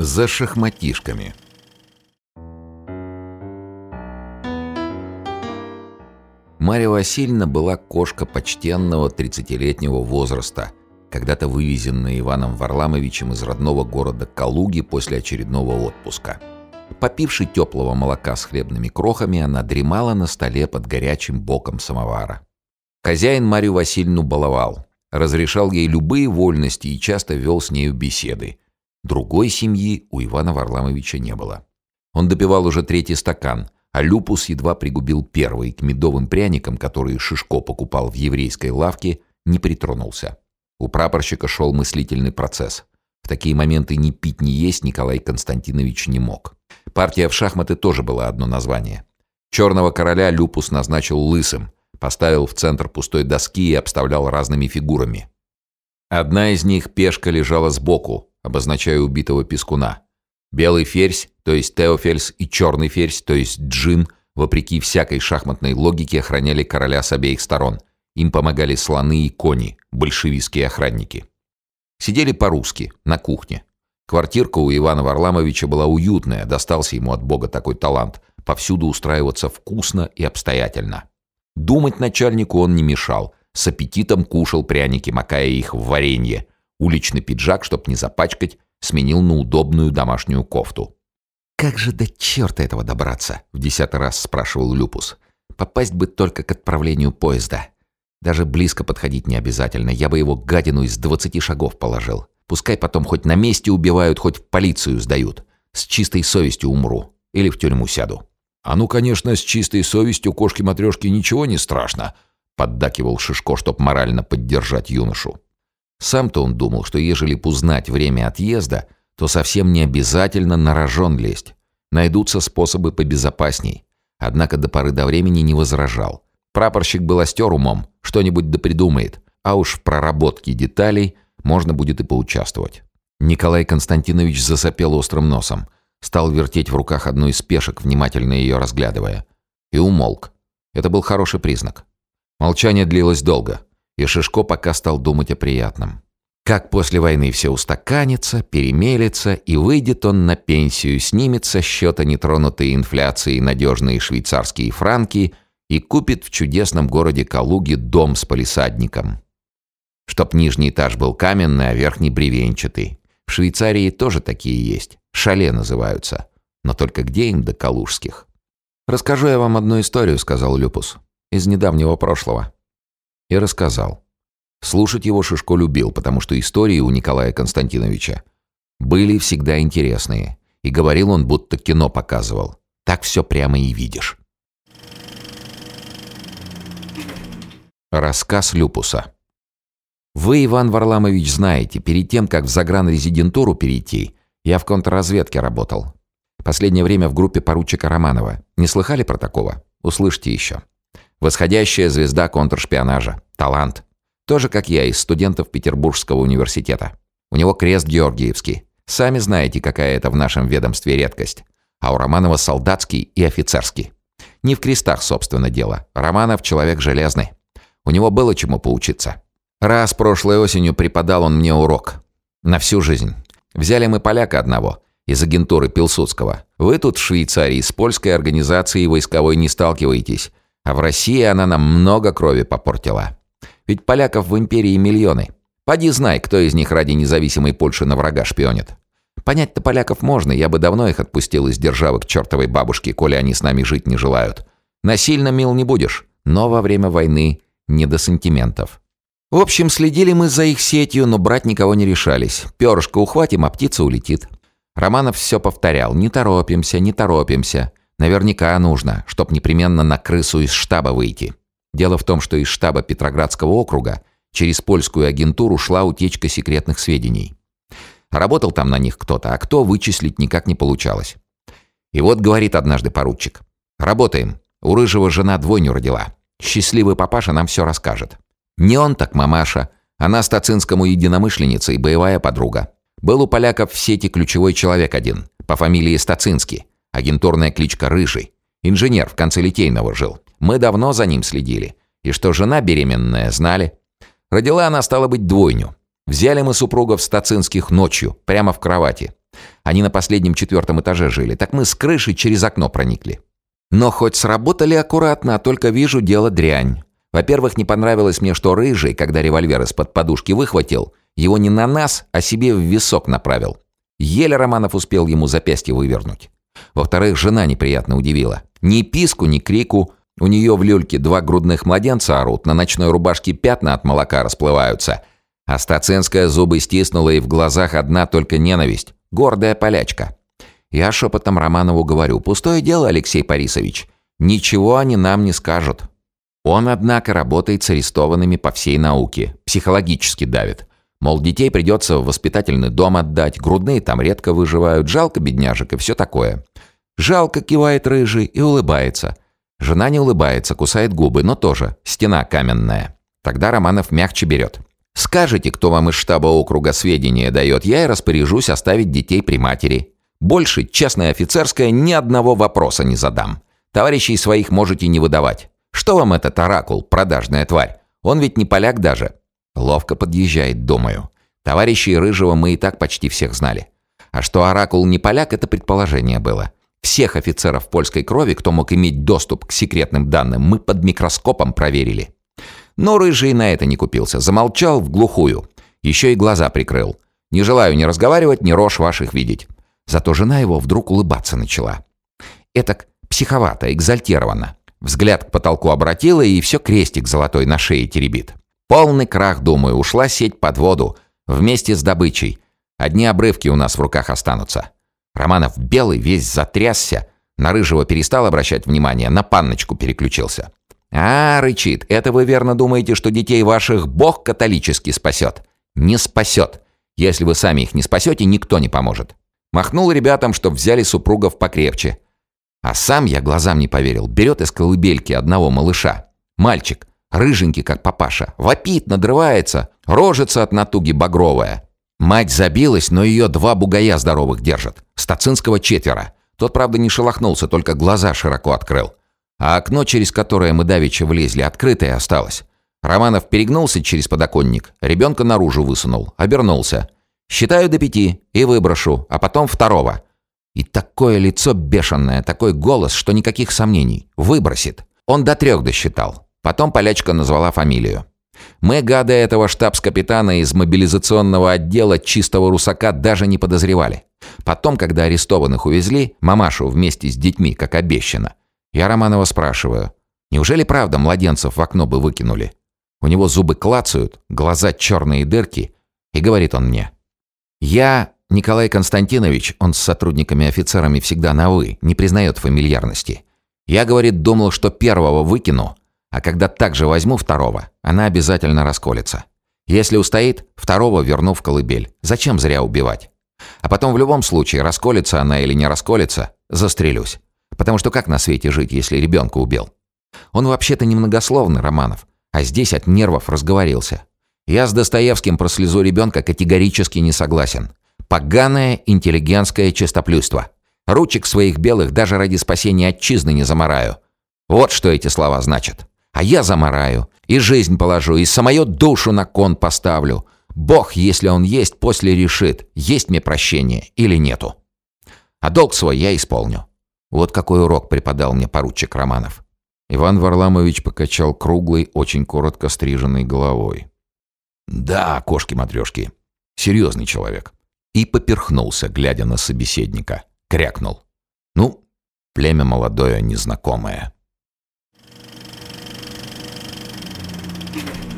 За шахматишками. Марья Васильевна была кошка почтенного 30-летнего возраста, когда-то вывезенная Иваном Варламовичем из родного города Калуги после очередного отпуска. Попивши теплого молока с хлебными крохами, она дремала на столе под горячим боком самовара. Хозяин Марию Васильевну баловал, разрешал ей любые вольности и часто вел с нею беседы. Другой семьи у Ивана Варламовича не было. Он допивал уже третий стакан, а люпус едва пригубил первый к медовым пряникам, которые Шишко покупал в еврейской лавке, не притронулся. У прапорщика шел мыслительный процесс. В такие моменты ни пить, ни есть Николай Константинович не мог. Партия в шахматы тоже была одно название. Черного короля Люпус назначил лысым, поставил в центр пустой доски и обставлял разными фигурами. Одна из них пешка лежала сбоку, обозначая убитого пескуна. Белый ферзь, то есть Теофельс, и черный ферзь, то есть Джин, вопреки всякой шахматной логике, охраняли короля с обеих сторон. Им помогали слоны и кони, большевистские охранники. Сидели по-русски, на кухне. Квартирка у Ивана Варламовича была уютная, достался ему от Бога такой талант, повсюду устраиваться вкусно и обстоятельно. Думать начальнику он не мешал, с аппетитом кушал пряники, макая их в варенье. Уличный пиджак, чтоб не запачкать, сменил на удобную домашнюю кофту. «Как же до черта этого добраться?» — в десятый раз спрашивал Люпус. «Попасть бы только к отправлению поезда. Даже близко подходить не обязательно, я бы его гадину из двадцати шагов положил. Пускай потом хоть на месте убивают, хоть в полицию сдают. С чистой совестью умру. Или в тюрьму сяду. «А ну, конечно, с чистой совестью кошки-матрешки ничего не страшно», поддакивал Шишко, чтоб морально поддержать юношу. Сам-то он думал, что ежели б узнать время отъезда, то совсем не обязательно на рожон лезть. Найдутся способы побезопасней. Однако до поры до времени не возражал. Прапорщик был остер умом, что-нибудь да придумает, а уж в проработке деталей – можно будет и поучаствовать. Николай Константинович засопел острым носом, стал вертеть в руках одну из пешек, внимательно ее разглядывая. И умолк. Это был хороший признак. Молчание длилось долго, и Шишко пока стал думать о приятном. Как после войны все устаканится, перемелится, и выйдет он на пенсию, снимет со счета нетронутые инфляцией надежные швейцарские франки и купит в чудесном городе Калуге дом с полисадником. Чтоб нижний этаж был каменный, а верхний бревенчатый. В Швейцарии тоже такие есть. Шале называются. Но только где им до калужских? «Расскажу я вам одну историю», — сказал Люпус. «Из недавнего прошлого». И рассказал. Слушать его Шишко любил, потому что истории у Николая Константиновича были всегда интересные. И говорил он, будто кино показывал. Так все прямо и видишь. Рассказ Люпуса. Вы, Иван Варламович, знаете, перед тем, как в загранрезидентуру перейти, я в контрразведке работал. Последнее время в группе поручика Романова. Не слыхали про такого? Услышьте еще. Восходящая звезда контршпионажа. Талант. Тоже, как я, из студентов Петербургского университета. У него крест Георгиевский. Сами знаете, какая это в нашем ведомстве редкость. А у Романова солдатский и офицерский. Не в крестах, собственно, дело. Романов человек железный. У него было чему поучиться. Раз прошлой осенью преподал он мне урок. На всю жизнь. Взяли мы поляка одного, из агентуры Пилсудского. Вы тут в Швейцарии с польской организацией войсковой не сталкиваетесь, а в России она нам много крови попортила. Ведь поляков в империи миллионы. Поди знай, кто из них ради независимой Польши на врага шпионит. Понять-то поляков можно, я бы давно их отпустил из державы к чертовой бабушке, коли они с нами жить не желают. Насильно мил не будешь, но во время войны не до сантиментов. В общем, следили мы за их сетью, но брать никого не решались. Перышко ухватим, а птица улетит. Романов все повторял. Не торопимся, не торопимся. Наверняка нужно, чтоб непременно на крысу из штаба выйти. Дело в том, что из штаба Петроградского округа через польскую агентуру шла утечка секретных сведений. Работал там на них кто-то, а кто вычислить никак не получалось. И вот говорит однажды поручик. «Работаем. У Рыжего жена двойню родила. Счастливый папаша нам все расскажет». Не он так мамаша. Она Стацинскому единомышленница и боевая подруга. Был у поляков в сети ключевой человек один, по фамилии Стацинский. Агентурная кличка Рыжий. Инженер в конце Литейного жил. Мы давно за ним следили. И что жена беременная, знали. Родила она, стала быть, двойню. Взяли мы супругов Стацинских ночью, прямо в кровати. Они на последнем четвертом этаже жили, так мы с крыши через окно проникли. Но хоть сработали аккуратно, а только вижу, дело дрянь. Во-первых, не понравилось мне, что Рыжий, когда револьвер из-под подушки выхватил, его не на нас, а себе в висок направил. Еле Романов успел ему запястье вывернуть. Во-вторых, жена неприятно удивила. Ни писку, ни крику. У нее в люльке два грудных младенца орут, на ночной рубашке пятна от молока расплываются. А Стацинская зубы стиснула, и в глазах одна только ненависть. Гордая полячка. Я шепотом Романову говорю, пустое дело, Алексей Борисович. Ничего они нам не скажут. Он, однако, работает с арестованными по всей науке. Психологически давит. Мол, детей придется в воспитательный дом отдать, грудные там редко выживают, жалко бедняжек и все такое. Жалко кивает рыжий и улыбается. Жена не улыбается, кусает губы, но тоже стена каменная. Тогда Романов мягче берет. «Скажите, кто вам из штаба округа сведения дает, я и распоряжусь оставить детей при матери. Больше, честная офицерская, ни одного вопроса не задам. Товарищей своих можете не выдавать. Что вам этот оракул, продажная тварь? Он ведь не поляк даже. Ловко подъезжает, думаю. Товарищей Рыжего мы и так почти всех знали. А что Оракул не поляк, это предположение было. Всех офицеров польской крови, кто мог иметь доступ к секретным данным, мы под микроскопом проверили. Но Рыжий на это не купился, замолчал в глухую. Еще и глаза прикрыл. Не желаю ни разговаривать, ни рожь ваших видеть. Зато жена его вдруг улыбаться начала. Этак психовато, экзальтированно. Взгляд к потолку обратила, и все крестик золотой на шее теребит. Полный крах, думаю, ушла сеть под воду. Вместе с добычей. Одни обрывки у нас в руках останутся. Романов белый, весь затрясся. На Рыжего перестал обращать внимание, на панночку переключился. «А, — рычит, — это вы верно думаете, что детей ваших Бог католически спасет? Не спасет. Если вы сами их не спасете, никто не поможет. Махнул ребятам, чтоб взяли супругов покрепче. А сам я глазам не поверил. Берет из колыбельки одного малыша. Мальчик. Рыженький, как папаша. Вопит, надрывается. Рожится от натуги багровая. Мать забилась, но ее два бугая здоровых держат. Стацинского четверо. Тот, правда, не шелохнулся, только глаза широко открыл. А окно, через которое мы давеча влезли, открытое осталось. Романов перегнулся через подоконник, ребенка наружу высунул, обернулся. Считаю до пяти и выброшу, а потом второго. И такое лицо бешеное, такой голос, что никаких сомнений. Выбросит. Он до трех досчитал. Потом полячка назвала фамилию. Мы, гады этого штабс-капитана из мобилизационного отдела чистого русака, даже не подозревали. Потом, когда арестованных увезли, мамашу вместе с детьми, как обещано, я Романова спрашиваю, неужели правда младенцев в окно бы выкинули? У него зубы клацают, глаза черные дырки, и говорит он мне. Я, Николай Константинович, он с сотрудниками-офицерами всегда на «вы», не признает фамильярности. Я, говорит, думал, что первого выкину, а когда также возьму второго, она обязательно расколется. Если устоит, второго верну в колыбель. Зачем зря убивать? А потом в любом случае, расколется она или не расколется, застрелюсь. Потому что как на свете жить, если ребенка убил? Он вообще-то немногословный, Романов. А здесь от нервов разговорился. Я с Достоевским про слезу ребенка категорически не согласен. Поганое интеллигентское чистоплюйство. Ручек своих белых даже ради спасения отчизны не замораю. Вот что эти слова значат. А я замораю, и жизнь положу, и самую душу на кон поставлю. Бог, если он есть, после решит, есть мне прощение или нету. А долг свой я исполню. Вот какой урок преподал мне поручик Романов. Иван Варламович покачал круглой, очень коротко стриженной головой. «Да, кошки-матрешки. Серьезный человек». И поперхнулся, глядя на собеседника. Крякнул. «Ну, племя молодое, незнакомое». Thank you.